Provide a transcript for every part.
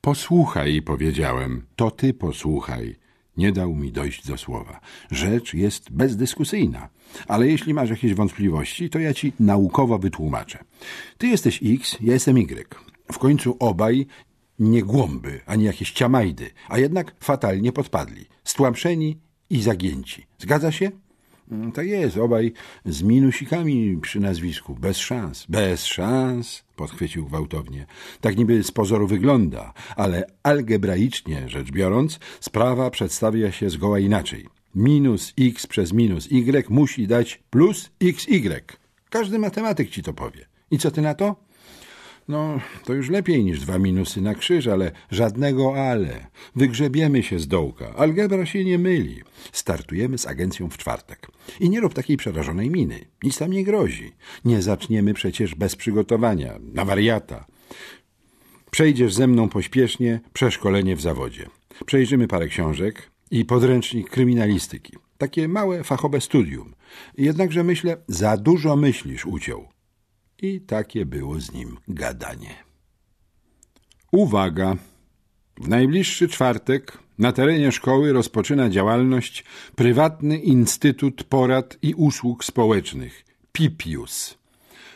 Posłuchaj, powiedziałem. To ty posłuchaj. Nie dał mi dojść do słowa. Rzecz jest bezdyskusyjna, ale jeśli masz jakieś wątpliwości, to ja ci naukowo wytłumaczę. Ty jesteś X, ja jestem Y. W końcu obaj nie głąby, ani jakieś ciamajdy, a jednak fatalnie podpadli, stłamszeni i zagięci. Zgadza się? Mm, Tak jest, obaj z minusikami przy nazwisku. Bez szans. Bez szans, podchwycił gwałtownie. Tak niby z pozoru wygląda, ale algebraicznie rzecz biorąc, sprawa przedstawia się zgoła inaczej. Minus x przez minus y musi dać plus xy. Każdy matematyk ci to powie. I co ty na to? No, to już lepiej niż dwa minusy na krzyż, ale żadnego ale. Wygrzebiemy się z dołka. Algebra się nie myli. Startujemy z agencją w czwartek. I nie rób takiej przerażonej miny. Nic tam nie grozi. Nie zaczniemy przecież bez przygotowania. Na wariata. Przejdziesz ze mną pośpiesznie przeszkolenie w zawodzie. Przejrzymy parę książek i podręcznik kryminalistyki. Takie małe, fachowe studium. Jednakże myślę, za dużo myślisz, uciął. I takie było z nim gadanie. Uwaga! W najbliższy czwartek na terenie szkoły rozpoczyna działalność Prywatny Instytut Porad i Usług Społecznych PIPIUS.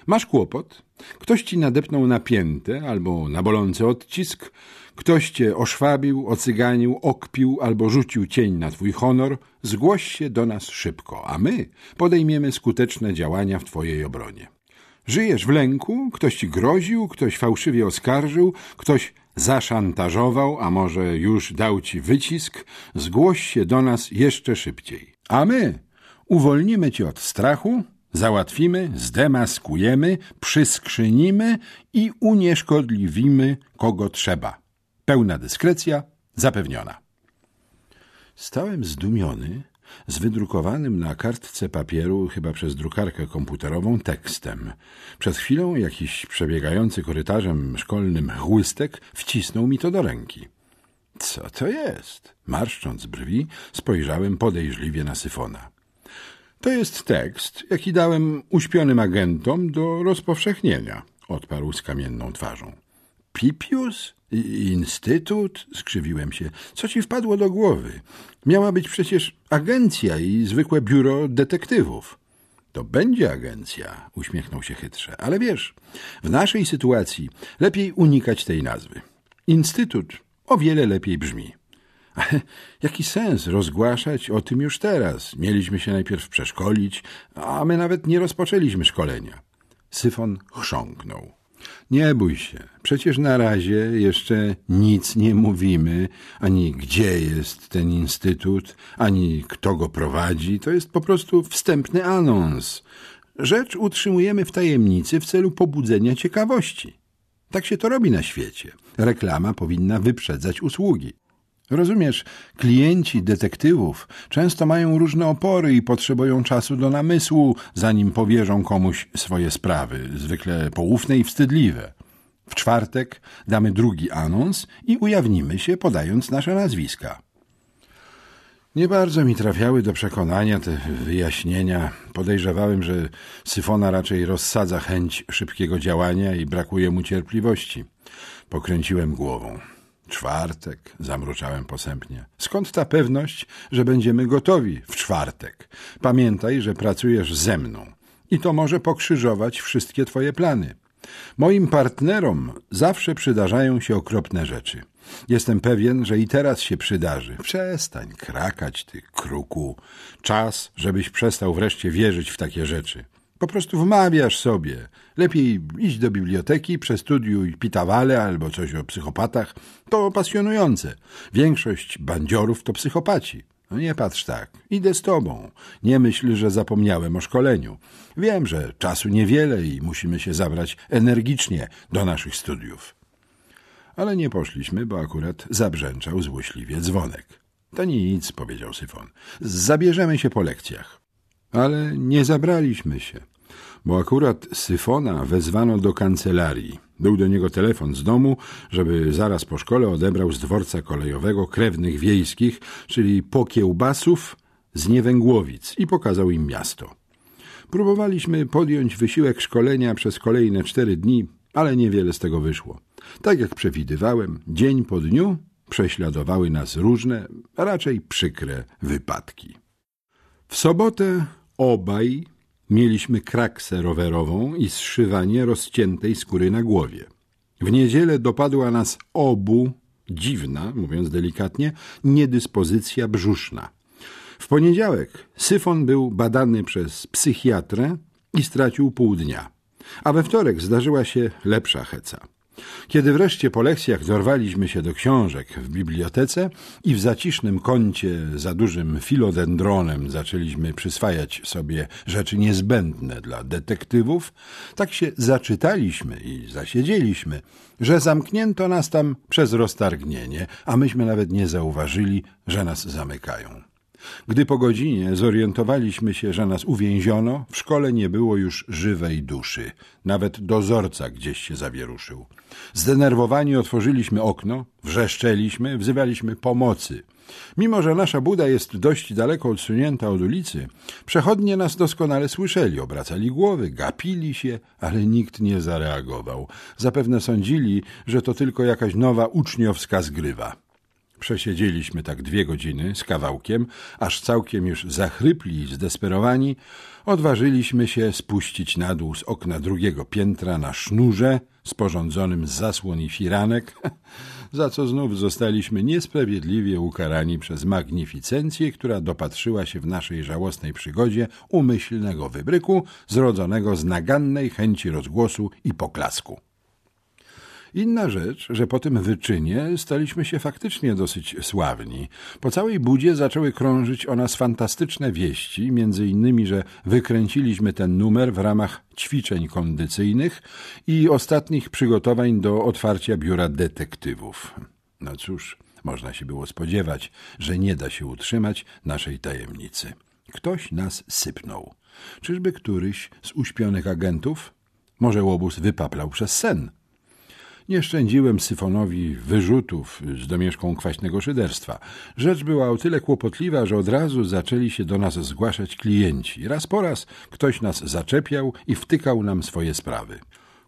Masz kłopot? Ktoś ci nadepnął na piętę albo na bolący odcisk, ktoś cię oszwabił, ocyganił, okpił albo rzucił cień na twój honor, zgłoś się do nas szybko, a my podejmiemy skuteczne działania w twojej obronie. Żyjesz w lęku, ktoś ci groził, ktoś fałszywie oskarżył, ktoś zaszantażował, a może już dał ci wycisk, zgłoś się do nas jeszcze szybciej. A my uwolnimy cię od strachu, załatwimy, zdemaskujemy, przyskrzynimy i unieszkodliwimy kogo trzeba. Pełna dyskrecja zapewniona. Stałem zdumiony z wydrukowanym na kartce papieru, chyba przez drukarkę komputerową, tekstem. Przed chwilą jakiś przebiegający korytarzem szkolnym chłystek wcisnął mi to do ręki. Co to jest? Marszcząc brwi, spojrzałem podejrzliwie na syfona. To jest tekst, jaki dałem uśpionym agentom do rozpowszechnienia, odparł z kamienną twarzą. Pipius? Instytut? Skrzywiłem się. Co ci wpadło do głowy? Miała być przecież agencja i zwykłe biuro detektywów. To będzie agencja, uśmiechnął się chytrze. Ale wiesz, w naszej sytuacji lepiej unikać tej nazwy. Instytut o wiele lepiej brzmi. Ale jaki sens rozgłaszać o tym już teraz? Mieliśmy się najpierw przeszkolić, a my nawet nie rozpoczęliśmy szkolenia. Syfon chrząknął. Nie bój się. Przecież na razie jeszcze nic nie mówimy, ani gdzie jest ten instytut, ani kto go prowadzi. To jest po prostu wstępny anons. Rzecz utrzymujemy w tajemnicy w celu pobudzenia ciekawości. Tak się to robi na świecie. Reklama powinna wyprzedzać usługi. Rozumiesz, klienci detektywów często mają różne opory i potrzebują czasu do namysłu, zanim powierzą komuś swoje sprawy, zwykle poufne i wstydliwe. W czwartek damy drugi anons i ujawnimy się, podając nasze nazwiska. Nie bardzo mi trafiały do przekonania te wyjaśnienia. Podejrzewałem, że Syfona raczej rozsadza chęć szybkiego działania i brakuje mu cierpliwości. Pokręciłem głową. Czwartek, zamruczałem posępnie. Skąd ta pewność, że będziemy gotowi w czwartek? Pamiętaj, że pracujesz ze mną i to może pokrzyżować wszystkie twoje plany. Moim partnerom zawsze przydarzają się okropne rzeczy. Jestem pewien, że i teraz się przydarzy. Przestań krakać, ty kruku. Czas, żebyś przestał wreszcie wierzyć w takie rzeczy. Po prostu wmawiasz sobie. Lepiej iść do biblioteki, przestudiuj Pitawale albo coś o psychopatach. To pasjonujące. Większość bandziorów to psychopaci. No nie patrz tak. Idę z tobą. Nie myśl, że zapomniałem o szkoleniu. Wiem, że czasu niewiele i musimy się zabrać energicznie do naszych studiów. Ale nie poszliśmy, bo akurat zabrzęczał złośliwie dzwonek. To nic, powiedział Syfon. Zabierzemy się po lekcjach. Ale nie zabraliśmy się, bo akurat Syfona wezwano do kancelarii. Był do niego telefon z domu, żeby zaraz po szkole odebrał z dworca kolejowego krewnych wiejskich, czyli pokiełbasów z Niewęgłowic i pokazał im miasto. Próbowaliśmy podjąć wysiłek szkolenia przez kolejne cztery dni, ale niewiele z tego wyszło. Tak jak przewidywałem, dzień po dniu prześladowały nas różne, raczej przykre wypadki. W sobotę obaj mieliśmy kraksę rowerową i zszywanie rozciętej skóry na głowie. W niedzielę dopadła nas obu dziwna, mówiąc delikatnie, niedyspozycja brzuszna. W poniedziałek syfon był badany przez psychiatrę i stracił pół dnia, a we wtorek zdarzyła się lepsza heca. Kiedy wreszcie po lekcjach dorwaliśmy się do książek w bibliotece i w zacisznym kącie za dużym filodendronem zaczęliśmy przyswajać sobie rzeczy niezbędne dla detektywów, tak się zaczytaliśmy i zasiedzieliśmy, że zamknięto nas tam przez roztargnienie, a myśmy nawet nie zauważyli, że nas zamykają. Gdy po godzinie zorientowaliśmy się, że nas uwięziono, w szkole nie było już żywej duszy. Nawet dozorca gdzieś się zawieruszył. Zdenerwowani otworzyliśmy okno, wrzeszczeliśmy, wzywaliśmy pomocy. Mimo, że nasza buda jest dość daleko odsunięta od ulicy, przechodnie nas doskonale słyszeli, obracali głowy, gapili się, ale nikt nie zareagował. Zapewne sądzili, że to tylko jakaś nowa uczniowska zgrywa. Przesiedzieliśmy tak dwie godziny z kawałkiem, aż całkiem już zachrypli i zdesperowani, odważyliśmy się spuścić na dół z okna drugiego piętra na sznurze sporządzonym z zasłon i firanek, za co znów zostaliśmy niesprawiedliwie ukarani przez magnificencję, która dopatrzyła się w naszej żałosnej przygodzie umyślnego wybryku zrodzonego z nagannej chęci rozgłosu i poklasku. Inna rzecz, że po tym wyczynie staliśmy się faktycznie dosyć sławni. Po całej budzie zaczęły krążyć o nas fantastyczne wieści, między innymi, że wykręciliśmy ten numer w ramach ćwiczeń kondycyjnych i ostatnich przygotowań do otwarcia biura detektywów. No cóż, można się było spodziewać, że nie da się utrzymać naszej tajemnicy. Ktoś nas sypnął. Czyżby któryś z uśpionych agentów? Może łobuz wypaplał przez sen? Nie szczędziłem syfonowi wyrzutów z domieszką kwaśnego szyderstwa. Rzecz była o tyle kłopotliwa, że od razu zaczęli się do nas zgłaszać klienci. Raz po raz ktoś nas zaczepiał i wtykał nam swoje sprawy.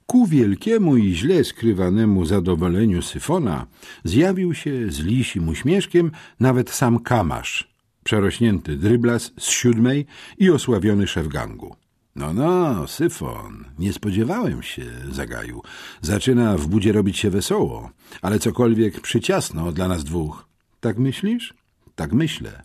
Ku wielkiemu i źle skrywanemu zadowoleniu Syfona zjawił się z lisim uśmieszkiem nawet sam Kamasz, przerośnięty dryblas z siódmej i osławiony szef gangu. No, no, Syfon, nie spodziewałem się, zagaił. Zaczyna w budzie robić się wesoło, ale cokolwiek przyciasno dla nas dwóch. Tak myślisz? Tak myślę.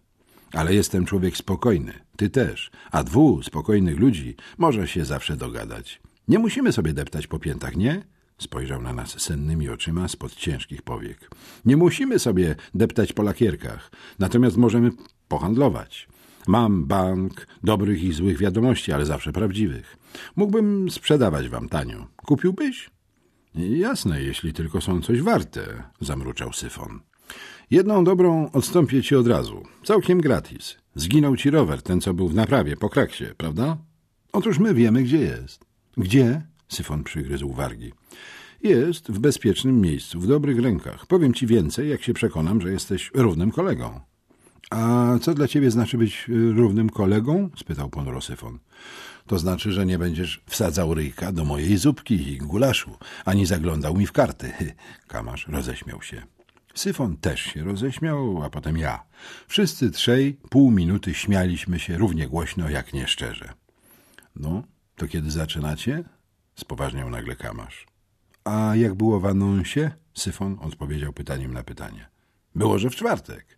Ale jestem człowiek spokojny, ty też, a dwóch spokojnych ludzi może się zawsze dogadać. Nie musimy sobie deptać po piętach, nie? Spojrzał na nas sennymi oczyma spod ciężkich powiek. Nie musimy sobie deptać po lakierkach, natomiast możemy pohandlować. Mam bank dobrych i złych wiadomości, ale zawsze prawdziwych. Mógłbym sprzedawać wam tanio. Kupiłbyś? Jasne, jeśli tylko są coś warte, zamruczał Syfon. Jedną dobrą odstąpię ci od razu. Całkiem gratis. Zginął ci rower, ten co był w naprawie, po kraksie, prawda? Otóż my wiemy, gdzie jest. Gdzie? Syfon przygryzł wargi. Jest w bezpiecznym miejscu, w dobrych rękach. Powiem ci więcej, jak się przekonam, że jesteś równym kolegą. A co dla ciebie znaczy być y, równym kolegą? spytał pan Rosyfon. To znaczy, że nie będziesz wsadzał ryjka do mojej zupki i gulaszu, ani zaglądał mi w karty. Kamasz roześmiał się. Syfon też się roześmiał, a potem ja. Wszyscy trzej pół minuty śmialiśmy się równie głośno jak nieszczerze. No, to kiedy zaczynacie? spoważniał nagle Kamasz. A jak było w anonsie? Syfon odpowiedział pytaniem na pytanie. Było, że w czwartek.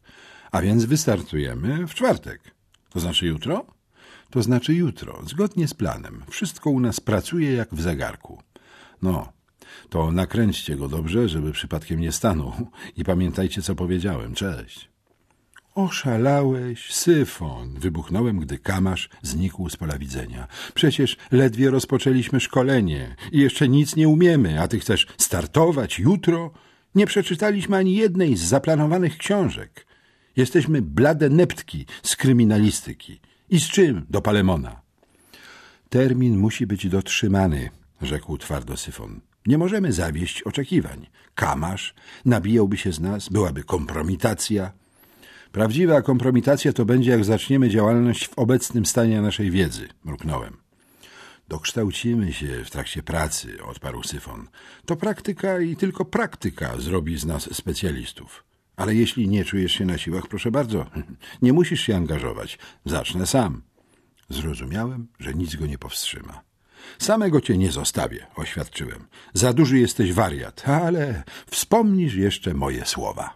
A więc wystartujemy w czwartek. To znaczy jutro? To znaczy jutro, zgodnie z planem. Wszystko u nas pracuje jak w zegarku. No, to nakręćcie go dobrze, żeby przypadkiem nie stanął. I pamiętajcie, co powiedziałem. Cześć. Oszalałeś, syfon! Wybuchnąłem, gdy Kamasz znikł z pola widzenia. Przecież ledwie rozpoczęliśmy szkolenie i jeszcze nic nie umiemy, a ty chcesz startować jutro? Nie przeczytaliśmy ani jednej z zaplanowanych książek. Jesteśmy blade neptki z kryminalistyki. I z czym do Palemona? Termin musi być dotrzymany, rzekł twardo Syfon. Nie możemy zawieść oczekiwań. Kamasz nabijałby się z nas, byłaby kompromitacja. Prawdziwa kompromitacja to będzie, jak zaczniemy działalność w obecnym stanie naszej wiedzy, mruknąłem. Dokształcimy się w trakcie pracy, odparł Syfon. To praktyka i tylko praktyka zrobi z nas specjalistów. Ale jeśli nie czujesz się na siłach, proszę bardzo, nie musisz się angażować. Zacznę sam. Zrozumiałem, że nic go nie powstrzyma. Samego cię nie zostawię, oświadczyłem. Za duży jesteś wariat, ale wspomnisz jeszcze moje słowa.